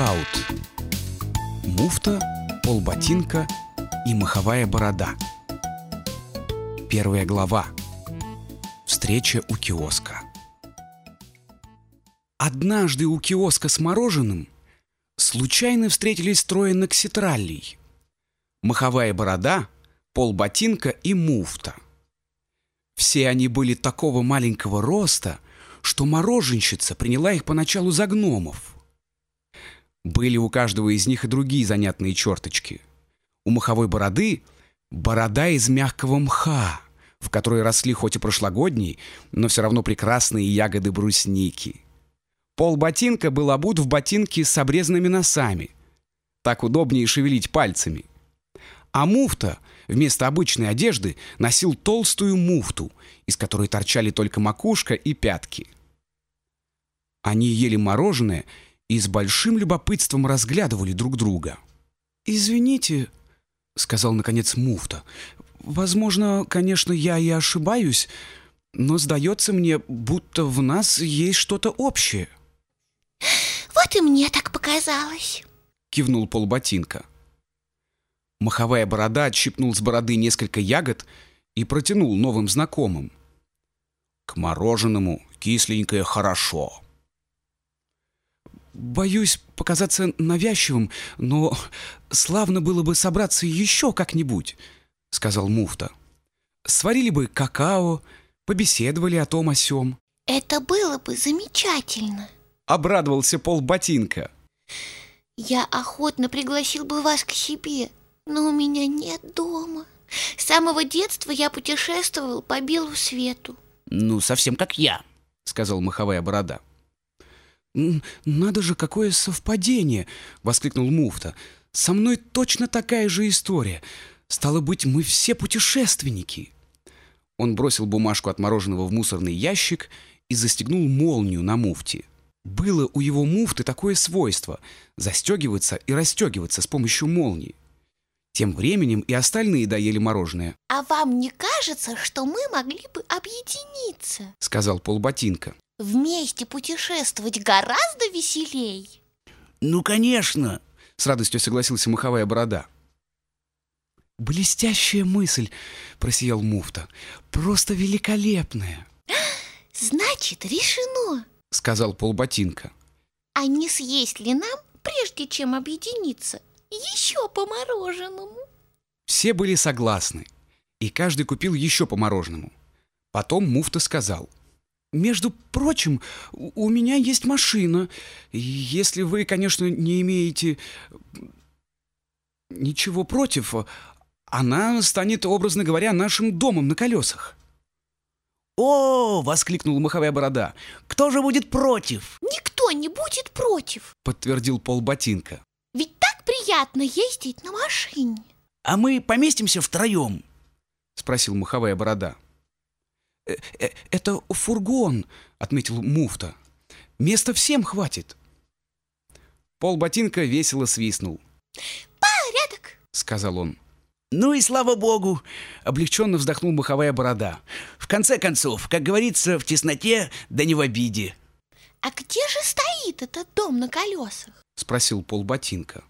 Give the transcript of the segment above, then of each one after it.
Раут. Муфта, полботинка и маховая борода. Первая глава. Встреча у киоска. Однажды у киоска с мороженым случайно встретились трое нокситраллей. Маховая борода, полботинка и муфта. Все они были такого маленького роста, что мороженщица приняла их поначалу за гномов. Были у каждого из них и другие занятные черточки. У маховой бороды борода из мягкого мха, в которой росли хоть и прошлогодние, но все равно прекрасные ягоды брусники. Пол ботинка был обут в ботинки с обрезанными носами. Так удобнее шевелить пальцами. А муфта вместо обычной одежды носил толстую муфту, из которой торчали только макушка и пятки. Они ели мороженое и с большим любопытством разглядывали друг друга. «Извините», — сказал наконец муфта, — «возможно, конечно, я и ошибаюсь, но сдается мне, будто в нас есть что-то общее». Вот и мне так показалось. Кивнул полботинка. Маховая борода отщипнул с бороды несколько ягод и протянул новым знакомым. К мороженому кисленькое хорошо. Боюсь показаться навязчивым, но славно было бы собраться еще как-нибудь, сказал муфта. Сварили бы какао, побеседовали о том о сём. Это было бы замечательно. Обрадовался пол ботинка. Я охотно пригласил бы вас к себе, но у меня нет дома. С самого детства я путешествовал по белу свету. Ну, совсем как я, сказал маховая борода. «Надо же, какое совпадение!» — воскликнул муфта. «Со мной точно такая же история. Стало быть, мы все путешественники». Он бросил бумажку от мороженого в мусорный ящик и застегнул молнию на муфте. Было у его муфты такое свойство — застегиваться и расстегиваться с помощью молнии. Тем временем и остальные доели мороженое. «А вам не кажется, что мы могли бы объединиться?» — сказал полботинка. «Вместе путешествовать гораздо веселей». «Ну, конечно!» — с радостью согласился маховая борода. «Блестящая мысль!» — просиял муфта. «Просто великолепная!» «Значит, решено!» — сказал полботинка. «А не съесть ли нам, прежде чем объединиться, еще по мороженому?» Все были согласны, и каждый купил еще по мороженому. Потом муфта сказал. «Между прочим, у меня есть машина. Если вы, конечно, не имеете ничего против, она станет, образно говоря, нашим домом на колесах». «О!» — воскликнул маховая борода. «Кто же будет против?» «Никто не будет против!» — подтвердил полботинка. «Ведь так приятно ездить на машине!» «А мы поместимся втроем?» — спросил маховая борода. «Э -э «Это фургон!» — отметил муфта. «Места всем хватит!» Полботинка весело свистнул. «Порядок!» — сказал он. «Ну и слава богу!» — облегченно вздохнул маховая борода. «В конце концов, как говорится, в тесноте, да не в обиде». «А где же стоит этот дом на колесах?» — спросил полботинка.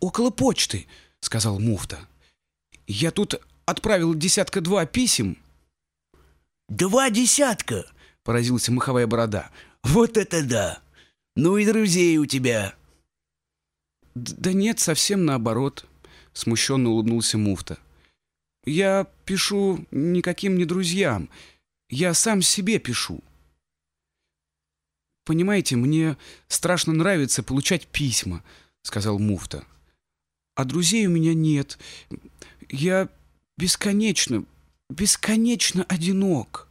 «Около почты», — сказал муфта. «Я тут отправил десятка-два писем». «Два десятка!» — поразился маховая борода. «Вот это да! Ну и друзей у тебя!» «Да нет, совсем наоборот», Смущенно улыбнулся муфта. «Я пишу никаким не друзьям. Я сам себе пишу. Понимаете, мне страшно нравится получать письма», — сказал муфта. «А друзей у меня нет. Я бесконечно, бесконечно одинок.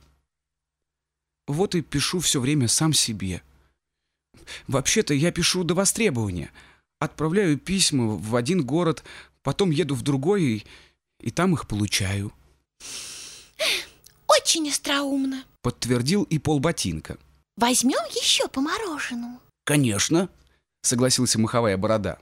Вот и пишу все время сам себе. Вообще-то я пишу до востребования. Отправляю письма в один город, потом еду в другой и, и там их получаю. Очень остроумно, подтвердил и полботинка. Возьмем еще по мороженому. Конечно, согласился маховая борода.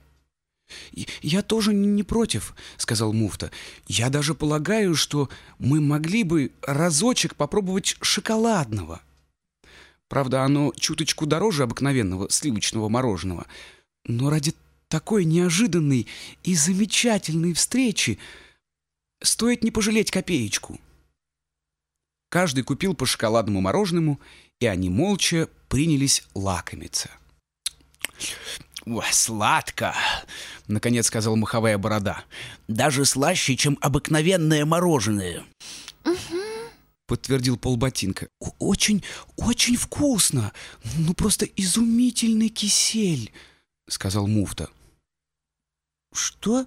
«Я тоже не против», — сказал муфта. «Я даже полагаю, что мы могли бы разочек попробовать шоколадного. Правда, оно чуточку дороже обыкновенного сливочного мороженого, Но ради такой неожиданной и замечательной встречи стоит не пожалеть копеечку. Каждый купил по шоколадному мороженому, и они молча принялись лакомиться. Ой, сладко, наконец сказал маховая борода. Даже слаще, чем обыкновенное мороженое. Подтвердил полботинка. Очень, очень вкусно. Ну просто изумительный кисель, сказал муфта. Что?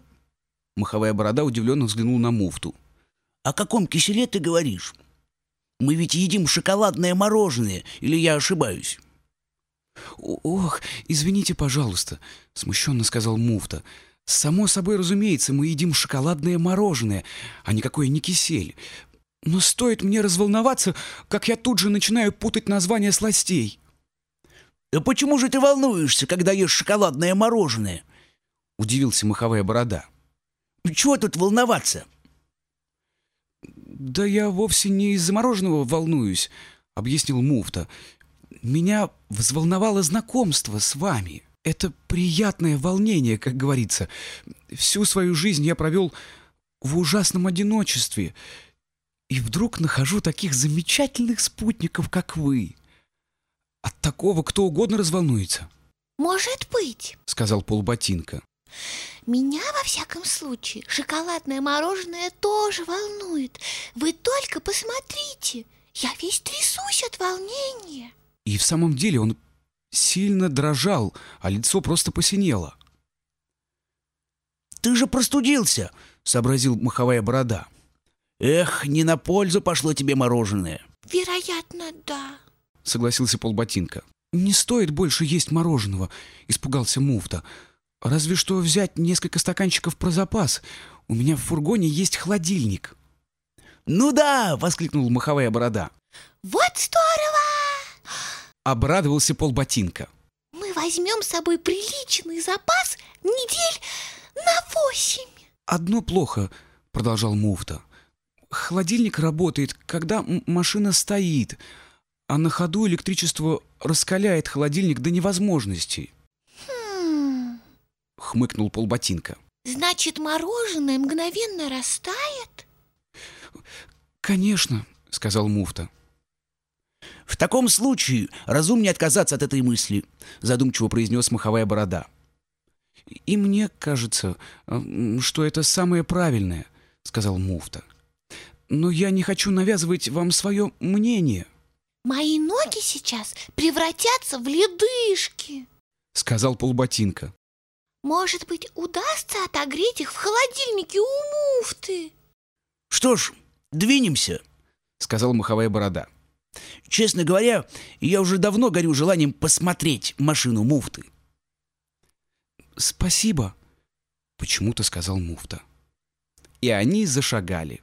Маховая борода удивленно взглянул на муфту. О каком киселе ты говоришь? Мы ведь едим шоколадное мороженое, или я ошибаюсь? «Ох, извините, пожалуйста», — смущенно сказал муфта. «Само собой разумеется, мы едим шоколадное мороженое, а никакой не кисель. Но стоит мне разволноваться, как я тут же начинаю путать названия сластей». «А почему же ты волнуешься, когда ешь шоколадное мороженое?» — удивился маховая борода. «Чего тут волноваться?» «Да я вовсе не из-за мороженого волнуюсь», — объяснил муфта. Меня взволновало знакомство с вами. Это приятное волнение, как говорится. Всю свою жизнь я провел в ужасном одиночестве. И вдруг нахожу таких замечательных спутников, как вы. От такого кто угодно разволнуется. «Может быть», — сказал полботинка. «Меня, во всяком случае, шоколадное мороженое тоже волнует. Вы только посмотрите, я весь трясусь от волнения». И в самом деле он сильно дрожал, а лицо просто посинело. «Ты же простудился!» — сообразил маховая борода. «Эх, не на пользу пошло тебе мороженое!» «Вероятно, да», — согласился полботинка. «Не стоит больше есть мороженого», — испугался муфта. «Разве что взять несколько стаканчиков про запас. У меня в фургоне есть холодильник». «Ну да!» — воскликнул маховая борода. «Вот здорово!» Обрадовался полботинка. Мы возьмем с собой приличный запас недель на восемь. Одно плохо, продолжал муфта. Холодильник работает, когда машина стоит, а на ходу электричество раскаляет холодильник до невозможности. Хм. Хмыкнул полботинка. Значит, мороженое мгновенно растает? Конечно, сказал муфта. «В таком случае разумнее отказаться от этой мысли», — задумчиво произнес маховая борода. «И мне кажется, что это самое правильное», — сказал муфта. «Но я не хочу навязывать вам свое мнение». «Мои ноги сейчас превратятся в ледышки», — сказал полботинка. «Может быть, удастся отогреть их в холодильнике у муфты?» «Что ж, двинемся», — сказал маховая борода. Честно говоря, я уже давно горю желанием посмотреть машину муфты. «Спасибо», — почему-то сказал муфта. И они зашагали.